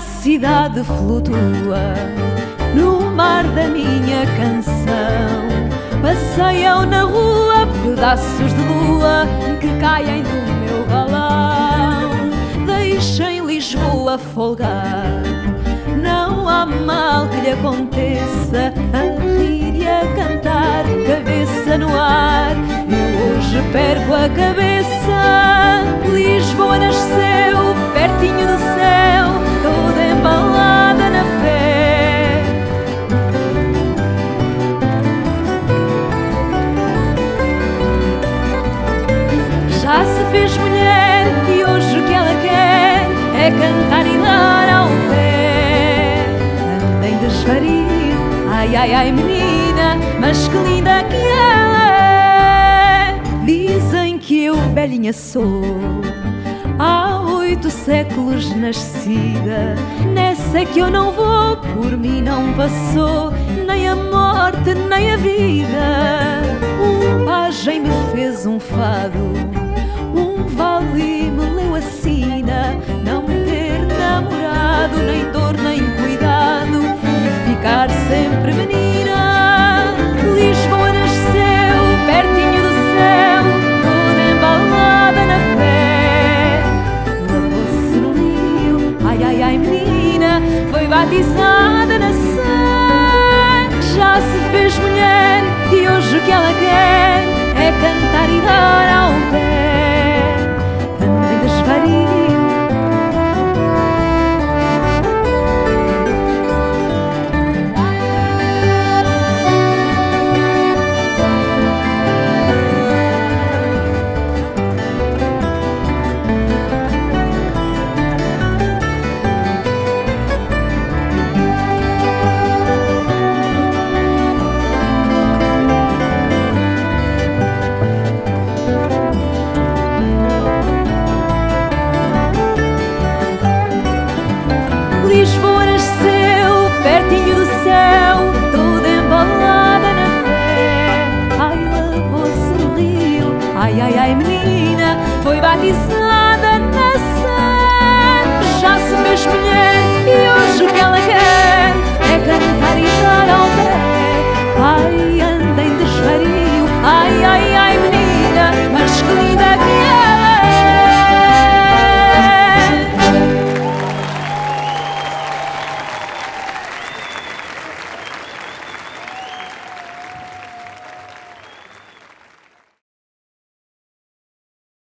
cidade flutua no mar da minha canção. Passeiam na rua pedaços de lua que caem do meu balão. Deixem Lisboa folgar, não há mal que lhe aconteça. A rir e a cantar, cabeça no ar. Eu hoje perco a cabeça. Ai ai ai menina, mas que linda que ela é. Dizem que eu velhinha sou há oito séculos nascida. Nessa que eu não vou, por mim não passou, nem a morte, nem a vida. Batizada na sangue. Já se fez mulher e hoje o que ela quer é cantar e dar ay ay ay mnina, foi batizada nessa. Já shas me espinhei.